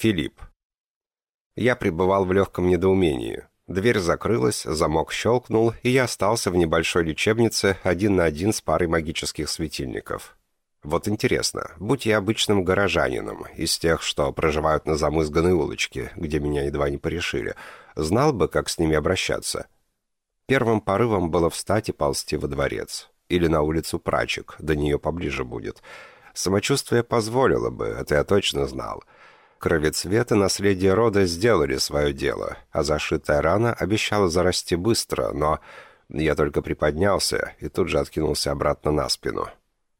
Филипп. Я пребывал в легком недоумении. Дверь закрылась, замок щелкнул, и я остался в небольшой лечебнице один на один с парой магических светильников. Вот интересно, будь я обычным горожанином, из тех, что проживают на замызганной улочке, где меня едва не порешили, знал бы, как с ними обращаться. Первым порывом было встать и ползти во дворец. Или на улицу Прачек, до нее поближе будет. Самочувствие позволило бы, это я точно знал. Кровецвет и наследие рода сделали свое дело, а зашитая рана обещала зарасти быстро, но... Я только приподнялся и тут же откинулся обратно на спину.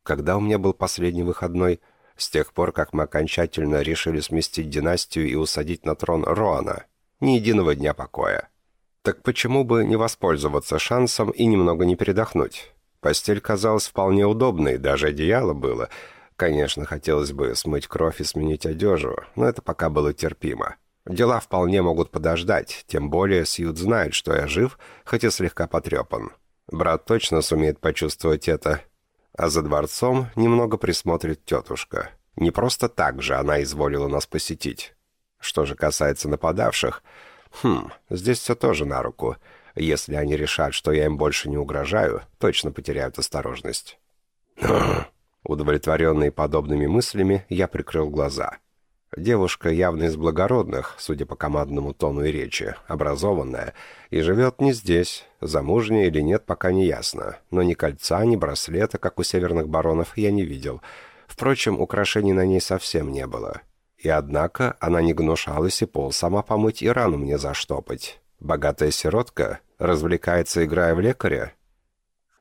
Когда у меня был последний выходной? С тех пор, как мы окончательно решили сместить династию и усадить на трон Роана. Ни единого дня покоя. Так почему бы не воспользоваться шансом и немного не передохнуть? Постель казалась вполне удобной, даже одеяло было. Конечно, хотелось бы смыть кровь и сменить одежу, но это пока было терпимо. Дела вполне могут подождать, тем более Сьюд знает, что я жив, хоть и слегка потрепан. Брат точно сумеет почувствовать это, а за дворцом немного присмотрит тетушка. Не просто так же она изволила нас посетить. Что же касается нападавших... Хм, здесь все тоже на руку. Если они решат, что я им больше не угрожаю, точно потеряют осторожность. Удовлетворенный подобными мыслями, я прикрыл глаза. Девушка явно из благородных, судя по командному тону и речи, образованная, и живет не здесь. Замужняя или нет, пока не ясно. Но ни кольца, ни браслета, как у северных баронов, я не видел. Впрочем, украшений на ней совсем не было. И однако она не гнушалась и пол сама помыть и рану мне заштопать. Богатая сиротка развлекается, играя в лекаря?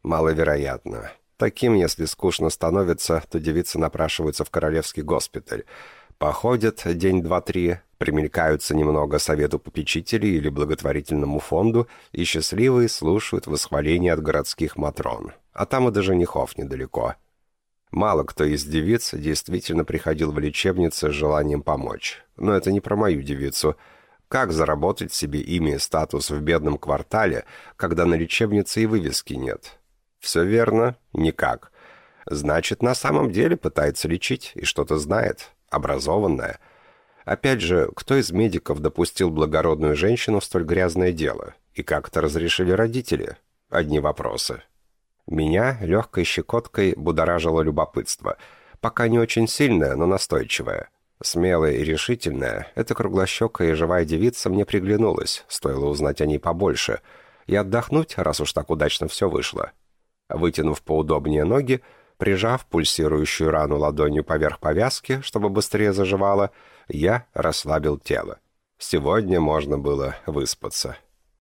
Маловероятно. Таким, если скучно становится, то девицы напрашиваются в королевский госпиталь. Походят день-два-три, примелькаются немного совету попечителей или благотворительному фонду и счастливые слушают восхваления от городских матрон. А там и до женихов недалеко. Мало кто из девиц действительно приходил в лечебницу с желанием помочь. Но это не про мою девицу. Как заработать себе имя и статус в бедном квартале, когда на лечебнице и вывески нет? Все верно? Никак. Значит, на самом деле пытается лечить и что-то знает образованная. Опять же, кто из медиков допустил благородную женщину в столь грязное дело? И как это разрешили родители? Одни вопросы. Меня легкой щекоткой будоражило любопытство. Пока не очень сильное, но настойчивое. Смелая и решительная, эта круглощекая и живая девица мне приглянулась, стоило узнать о ней побольше. И отдохнуть, раз уж так удачно все вышло. Вытянув поудобнее ноги, Прижав пульсирующую рану ладонью поверх повязки, чтобы быстрее заживало, я расслабил тело. Сегодня можно было выспаться.